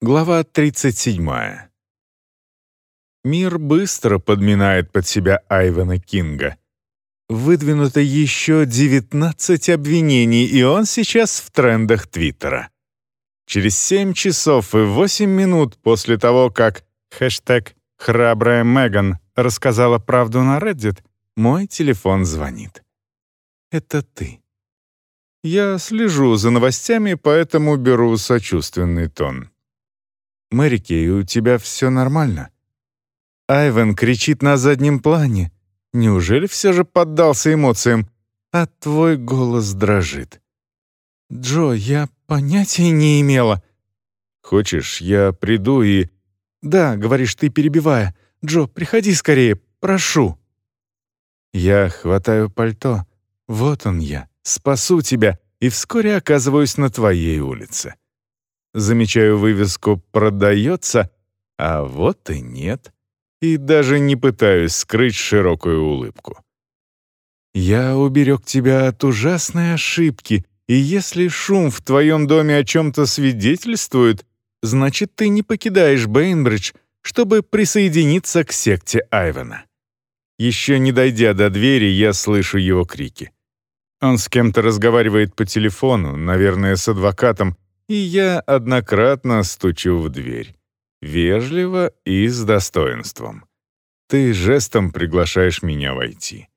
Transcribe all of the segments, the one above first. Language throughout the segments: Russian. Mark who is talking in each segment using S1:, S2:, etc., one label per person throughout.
S1: Глава 37. Мир быстро подминает под себя Айвана Кинга. Выдвинуто еще 19 обвинений, и он сейчас в трендах Твиттера. Через 7 часов и 8 минут после того, как хэштег «Храбрая Меган» рассказала правду на Reddit, мой телефон звонит. Это ты. Я слежу за новостями, поэтому беру сочувственный тон. «Мэри у тебя все нормально?» Айвен кричит на заднем плане. Неужели все же поддался эмоциям? А твой голос дрожит. «Джо, я понятия не имела». «Хочешь, я приду и...» «Да», — говоришь ты, перебивая. «Джо, приходи скорее, прошу». Я хватаю пальто. Вот он я, спасу тебя, и вскоре оказываюсь на твоей улице. Замечаю вывеску «Продается», а вот и нет. И даже не пытаюсь скрыть широкую улыбку. Я уберег тебя от ужасной ошибки, и если шум в твоем доме о чем-то свидетельствует, значит, ты не покидаешь Бейнбридж, чтобы присоединиться к секте Айвена. Еще не дойдя до двери, я слышу его крики. Он с кем-то разговаривает по телефону, наверное, с адвокатом, и я однократно стучу в дверь. Вежливо и с достоинством. Ты жестом приглашаешь меня войти.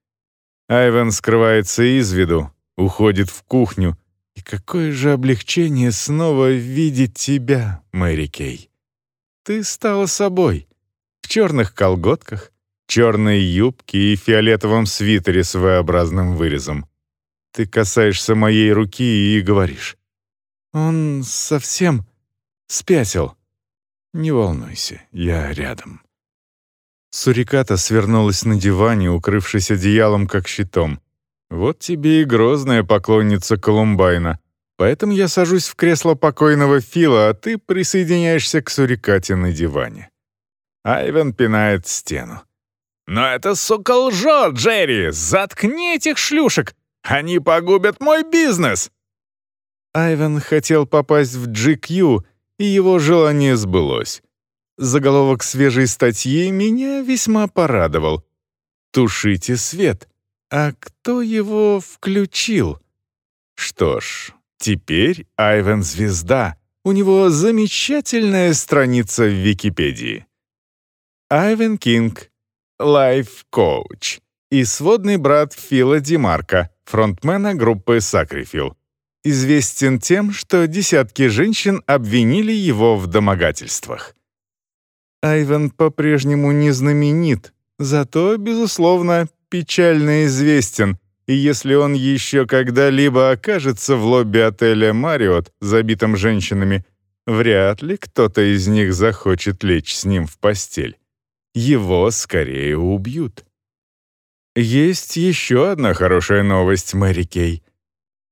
S1: Айвен скрывается из виду, уходит в кухню. И какое же облегчение снова видеть тебя, Мэри Кей. Ты стала собой. В черных колготках, черной юбке и фиолетовом свитере с V-образным вырезом. Ты касаешься моей руки и говоришь. Он совсем спятил. Не волнуйся, я рядом. Суриката свернулась на диване, укрывшись одеялом как щитом. Вот тебе и грозная поклонница Колумбайна. Поэтому я сажусь в кресло покойного Фила, а ты присоединяешься к Сурикате на диване. Айвен пинает стену. «Но это сука лжет, Джерри! Заткни этих шлюшек! Они погубят мой бизнес!» Айвен хотел попасть в GQ, и его желание сбылось. Заголовок свежей статьи меня весьма порадовал. «Тушите свет». А кто его включил? Что ж, теперь Айвен звезда. У него замечательная страница в Википедии. Айвен Кинг, лайф-коуч и сводный брат Фила Димарка, фронтмена группы Сакрифил известен тем, что десятки женщин обвинили его в домогательствах. Айвен по-прежнему не знаменит, зато, безусловно, печально известен, и если он еще когда-либо окажется в лобби отеля «Мариот», забитом женщинами, вряд ли кто-то из них захочет лечь с ним в постель. Его скорее убьют. Есть еще одна хорошая новость, Мэри Кей —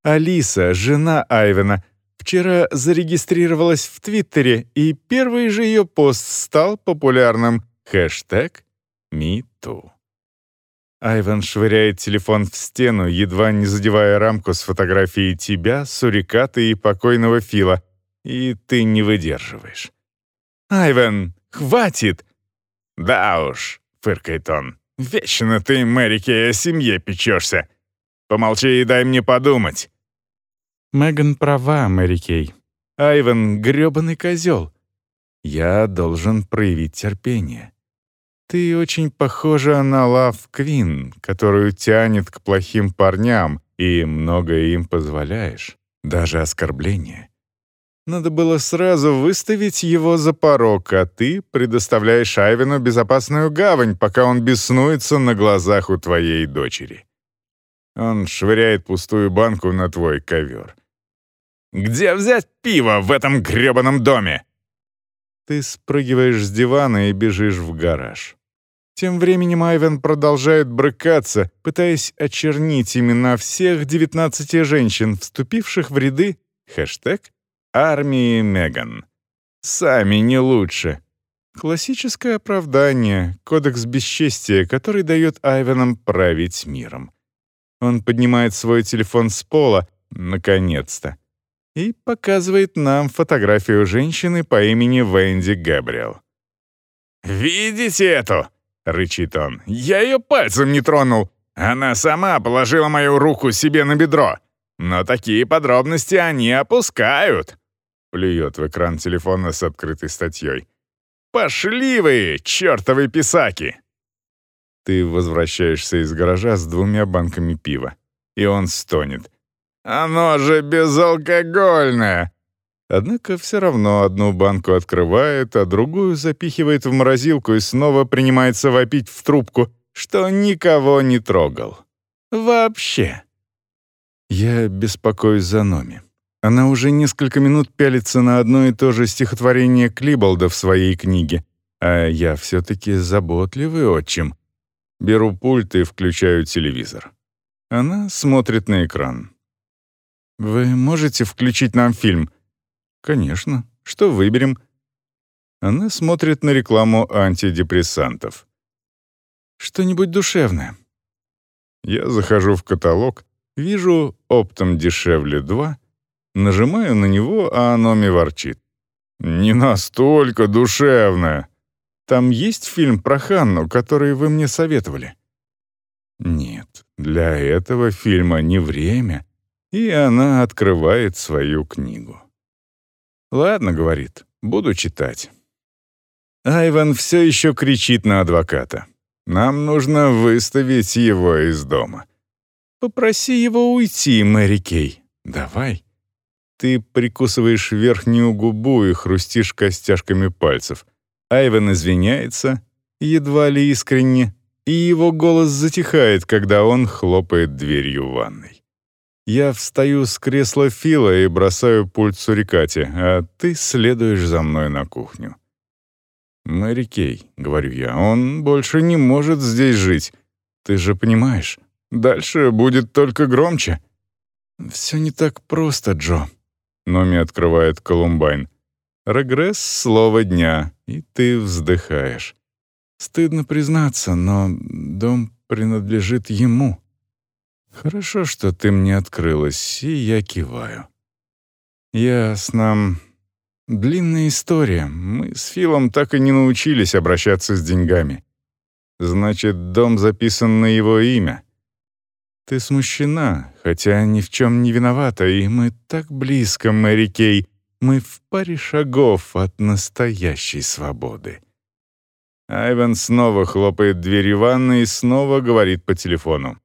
S1: Алиса, жена Айвена, вчера зарегистрировалась в Твиттере, и первый же ее пост стал популярным хэштег «MeToo». Айвен швыряет телефон в стену, едва не задевая рамку с фотографией тебя, суриката и покойного Фила, и ты не выдерживаешь. «Айвен, хватит!» «Да уж», — фыркает он, — «вечно ты, Мэрики, о семье печешься. Помолчи и дай мне подумать».
S2: Меган права, Мэри Кей.
S1: Айвен — грёбаный козел. Я должен проявить терпение. Ты очень похожа на Лав Квин, которую тянет к плохим парням, и многое им позволяешь, даже оскорбление. Надо было сразу выставить его за порог, а ты предоставляешь Айвену безопасную гавань, пока он беснуется на глазах у твоей дочери. Он швыряет пустую банку на твой ковер. «Где взять пиво в этом грёбаном доме?» Ты спрыгиваешь с дивана и бежишь в гараж. Тем временем Айвен продолжает брыкаться, пытаясь очернить имена всех 19 женщин, вступивших в ряды хэштег «Армии Меган». Сами не лучше. Классическое оправдание, кодекс бесчестия, который дает Айвенам править миром. Он поднимает свой телефон с пола, наконец-то. и показывает нам фотографию женщины по имени Венди Габриэл.
S3: «Видите эту?» — рычит он. «Я ее пальцем не тронул. Она сама положила мою руку себе на бедро. Но такие подробности они опускают!»
S1: Плюет в экран телефона с открытой статьей.
S3: «Пошли вы, чертовы писаки!»
S1: Ты возвращаешься из гаража с двумя банками пива. И он стонет.
S3: «Оно же безалкогольное!»
S1: Однако все равно одну банку открывает, а другую запихивает в морозилку и снова принимается вопить в трубку, что никого не трогал. Вообще. Я беспокоюсь за Номи. Она уже несколько минут пялится на одно и то же стихотворение Клиболда в своей книге, а я все-таки заботливый отчим. Беру пульт и включаю телевизор. Она смотрит на экран. «Вы можете включить нам фильм?» «Конечно. Что выберем?» Она смотрит на рекламу антидепрессантов. «Что-нибудь душевное». Я захожу в каталог, вижу «Оптом дешевле 2», нажимаю на него, а оно мне ворчит. «Не настолько душевное. Там есть фильм про Ханну, который вы мне советовали?» Нет, для этого фильма не время, и она открывает свою книгу. «Ладно», — говорит, — «буду читать». Айван все еще кричит на адвоката. «Нам нужно выставить его из дома». «Попроси его уйти, Мэри Кей. Давай». Ты прикусываешь верхнюю губу и хрустишь костяшками пальцев. Айван извиняется, едва ли искренне, и его голос затихает, когда он хлопает дверью ванной. Я встаю с кресла Фила и бросаю пульт Сурикате, а ты следуешь за мной на кухню. «Мэри Кей», — говорю я, — «он больше не может здесь жить. Ты же понимаешь, дальше будет только громче». «Все не так просто, Джо», — Номи открывает Колумбайн. «Регресс — слово дня, и ты вздыхаешь. Стыдно признаться, но дом принадлежит ему». «Хорошо, что ты мне открылась, и я киваю». «Ясно. Длинная история. Мы с Филом так и не научились обращаться с деньгами. Значит, дом записан на его имя. Ты смущена, хотя ни в чем не виновата, и мы так близко, Мэри Кей. Мы в паре шагов от настоящей свободы». Айвен снова хлопает дверью ванны и снова говорит по телефону.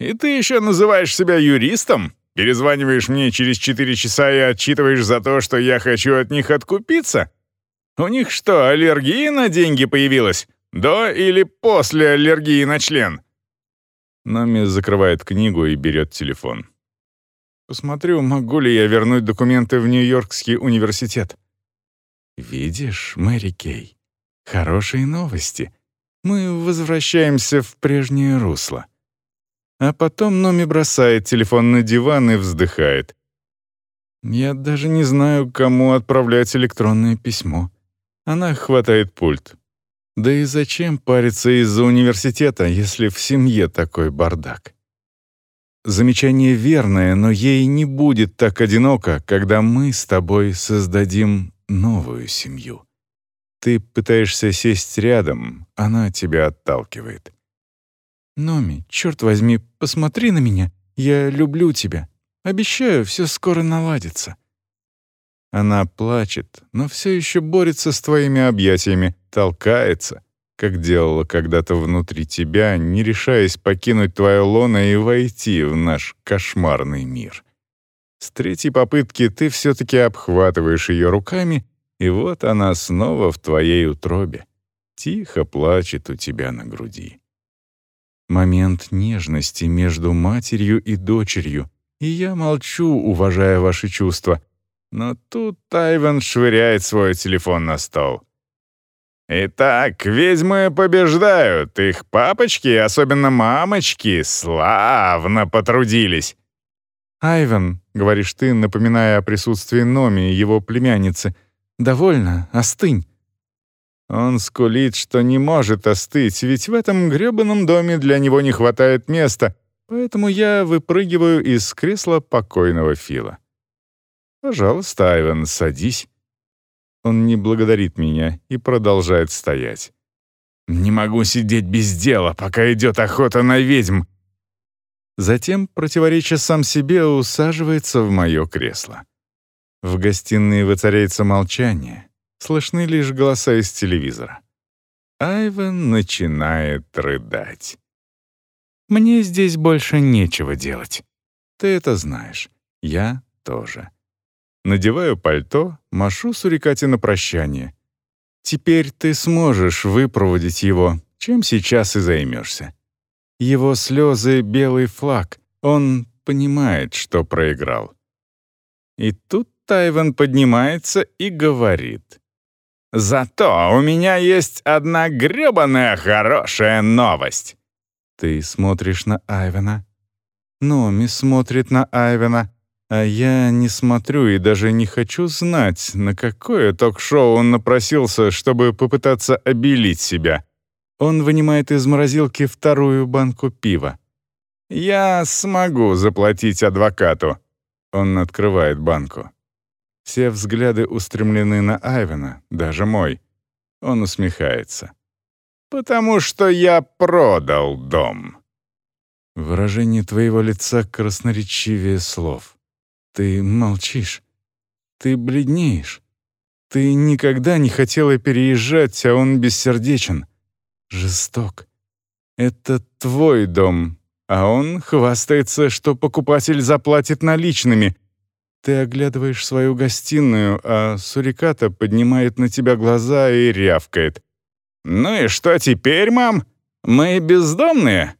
S3: И ты еще называешь себя юристом? Перезваниваешь мне через четыре часа и отчитываешь за то, что я хочу от них откупиться? У них что, аллергия на деньги появилась? До или после аллергии на член?»
S1: Нами закрывает книгу и берет телефон. «Посмотрю, могу ли я вернуть документы в Нью-Йоркский университет». «Видишь, Мэри Кей, хорошие новости. Мы возвращаемся в прежнее русло». А потом Номи бросает телефон на диван и вздыхает. Я даже не знаю, кому отправлять электронное письмо. Она хватает пульт. Да и зачем париться из-за университета, если в семье такой бардак? Замечание верное, но ей не будет так одиноко, когда мы с тобой создадим новую семью. Ты пытаешься сесть рядом, она тебя отталкивает. «Номи, черт возьми, посмотри на меня. Я люблю тебя. Обещаю, все скоро наладится». Она плачет, но все еще борется с твоими объятиями, толкается, как делала когда-то внутри тебя, не решаясь покинуть твое лоно и войти в наш кошмарный мир. С третьей попытки ты все-таки обхватываешь ее руками, и вот она снова в твоей утробе. Тихо плачет у тебя на груди момент нежности между матерью и дочерью, и я молчу, уважая ваши чувства. Но тут Тайван швыряет свой телефон на стол.
S3: «Итак, ведьмы побеждают. Их папочки, особенно мамочки, славно потрудились».
S1: «Айвен», — говоришь ты, напоминая о присутствии Номи и его племянницы, — «довольно, остынь. Он скулит, что не может остыть, ведь в этом грёбаном доме для него не хватает места, поэтому я выпрыгиваю из кресла покойного Фила. Пожалуйста, Айвен, садись. Он не благодарит меня и продолжает стоять.
S3: «Не могу сидеть без дела, пока идет охота на ведьм».
S1: Затем, противореча сам себе, усаживается в мое кресло. В гостиной воцаряется молчание. Слышны лишь голоса из телевизора. Айвен начинает рыдать.
S2: «Мне здесь больше нечего делать».
S1: Ты это знаешь. Я тоже. Надеваю пальто, машу сурикате на прощание. Теперь ты сможешь выпроводить его, чем сейчас и займешься. Его слезы — белый флаг. Он понимает, что проиграл. И тут Тайван поднимается и говорит.
S3: «Зато у меня есть одна грёбаная хорошая новость».
S1: Ты смотришь на Айвена. Номи смотрит на Айвена. А я не смотрю и даже не хочу знать, на какое ток-шоу он напросился, чтобы попытаться обелить себя. Он вынимает из морозилки вторую банку пива. «Я смогу заплатить адвокату». Он открывает банку. Все взгляды устремлены на Айвена, даже мой. Он усмехается. «Потому что я продал дом». Выражение твоего лица красноречивее слов. Ты молчишь. Ты бледнеешь. Ты никогда не хотела переезжать, а он бессердечен. Жесток. Это твой дом, а он хвастается, что покупатель заплатит наличными. Ты оглядываешь свою гостиную, а Суриката поднимает на тебя глаза и рявкает.
S3: «Ну и что теперь, мам? Мы бездомные?»